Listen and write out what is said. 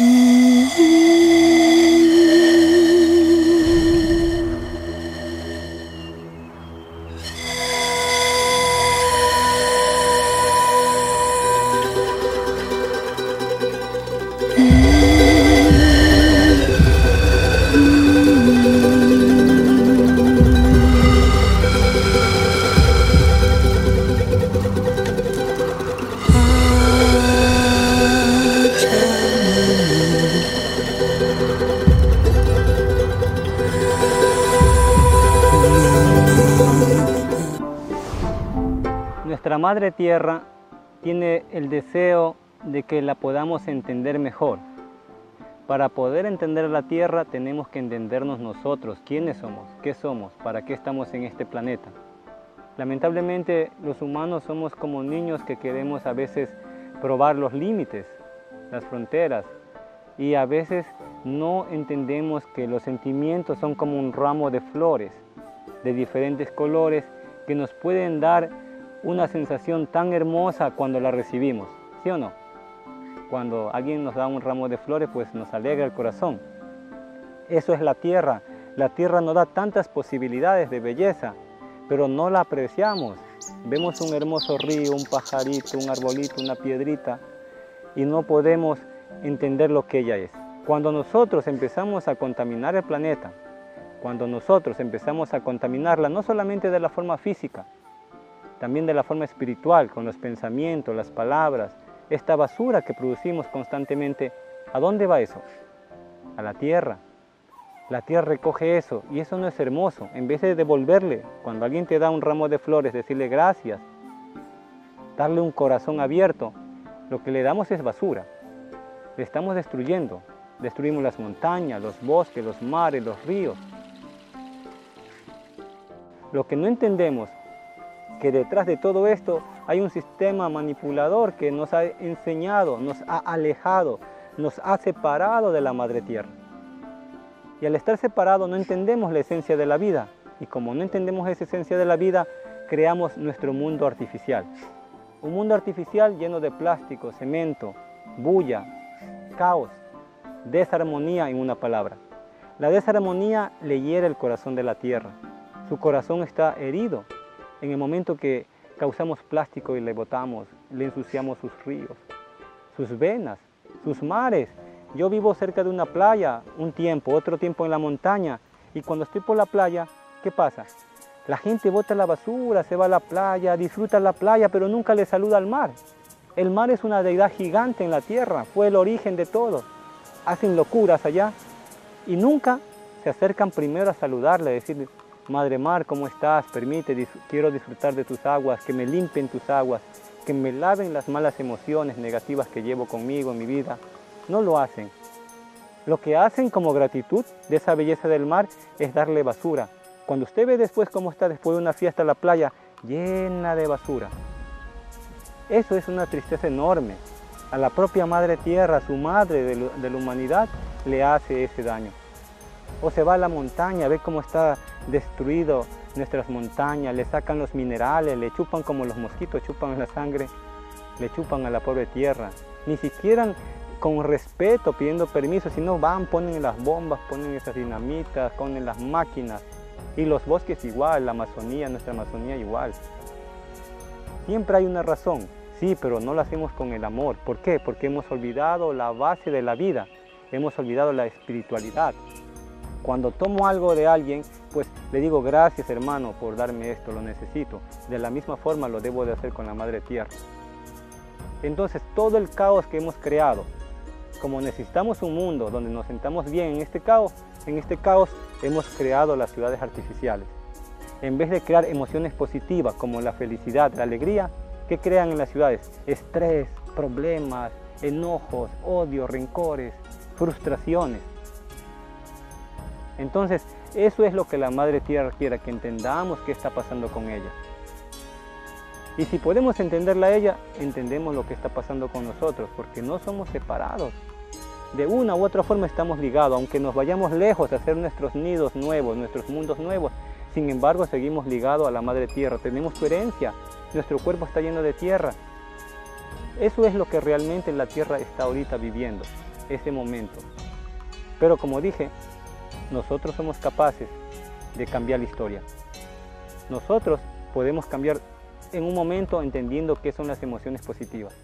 Mm-hmm. Nuestra Madre Tierra tiene el deseo de que la podamos entender mejor. Para poder entender la Tierra tenemos que entendernos nosotros, quiénes somos, qué somos, para qué estamos en este planeta. Lamentablemente los humanos somos como niños que queremos a veces probar los límites, las fronteras, y a veces no entendemos que los sentimientos son como un ramo de flores de diferentes colores que nos pueden dar una sensación tan hermosa cuando la recibimos, ¿sí o no? Cuando alguien nos da un ramo de flores, pues nos alegra el corazón. Eso es la tierra. La tierra nos da tantas posibilidades de belleza, pero no la apreciamos. Vemos un hermoso río, un pajarito, un arbolito, una piedrita, y no podemos entender lo que ella es. Cuando nosotros empezamos a contaminar el planeta, cuando nosotros empezamos a contaminarla no solamente de la forma física, también de la forma espiritual, con los pensamientos, las palabras, esta basura que producimos constantemente, ¿a dónde va eso? A la tierra. La tierra recoge eso y eso no es hermoso. En vez de devolverle, cuando alguien te da un ramo de flores, decirle gracias, darle un corazón abierto, lo que le damos es basura. Le estamos destruyendo. Destruimos las montañas, los bosques, los mares, los ríos. Lo que no entendemos que detrás de todo esto hay un sistema manipulador que nos ha enseñado, nos ha alejado, nos ha separado de la Madre Tierra. Y al estar separados no entendemos la esencia de la vida. Y como no entendemos esa esencia de la vida, creamos nuestro mundo artificial. Un mundo artificial lleno de plástico, cemento, bulla, caos, desarmonía en una palabra. La desarmonía le hiere el corazón de la tierra. Su corazón está herido en el momento que causamos plástico y le botamos, le ensuciamos sus ríos, sus venas, sus mares. Yo vivo cerca de una playa un tiempo, otro tiempo en la montaña, y cuando estoy por la playa, ¿qué pasa? La gente bota la basura, se va a la playa, disfruta la playa, pero nunca le saluda al mar. El mar es una deidad gigante en la tierra, fue el origen de todo. Hacen locuras allá y nunca se acercan primero a saludarle, a decirle, Madre Mar, ¿cómo estás? Permite, quiero disfrutar de tus aguas, que me limpien tus aguas, que me laven las malas emociones negativas que llevo conmigo en mi vida. No lo hacen. Lo que hacen como gratitud de esa belleza del mar es darle basura. Cuando usted ve después cómo está después de una fiesta la playa, llena de basura. Eso es una tristeza enorme. A la propia Madre Tierra, a su madre de la humanidad, le hace ese daño. O se va a la montaña, ve cómo está destruido nuestras montañas, le sacan los minerales, le chupan como los mosquitos chupan la sangre, le chupan a la pobre tierra. Ni siquiera con respeto, pidiendo permiso, sino van, ponen las bombas, ponen esas dinamitas, ponen las máquinas. Y los bosques igual, la Amazonía, nuestra Amazonía igual. Siempre hay una razón, sí, pero no lo hacemos con el amor. ¿Por qué? Porque hemos olvidado la base de la vida, hemos olvidado la espiritualidad. Cuando tomo algo de alguien, pues le digo gracias hermano por darme esto, lo necesito. De la misma forma lo debo de hacer con la Madre Tierra. Entonces todo el caos que hemos creado, como necesitamos un mundo donde nos sentamos bien en este caos, en este caos hemos creado las ciudades artificiales. En vez de crear emociones positivas como la felicidad, la alegría, ¿qué crean en las ciudades? Estrés, problemas, enojos, odio, rencores, frustraciones. Entonces, eso es lo que la Madre Tierra quiere, que entendamos qué está pasando con ella. Y si podemos entenderla a ella, entendemos lo que está pasando con nosotros, porque no somos separados. De una u otra forma estamos ligados, aunque nos vayamos lejos a hacer nuestros nidos nuevos, nuestros mundos nuevos, sin embargo seguimos ligados a la Madre Tierra, tenemos su herencia, nuestro cuerpo está lleno de tierra. Eso es lo que realmente la Tierra está ahorita viviendo. ese momento. Pero como dije, nosotros somos capaces de cambiar la historia. Nosotros podemos cambiar en un momento entendiendo qué son las emociones positivas.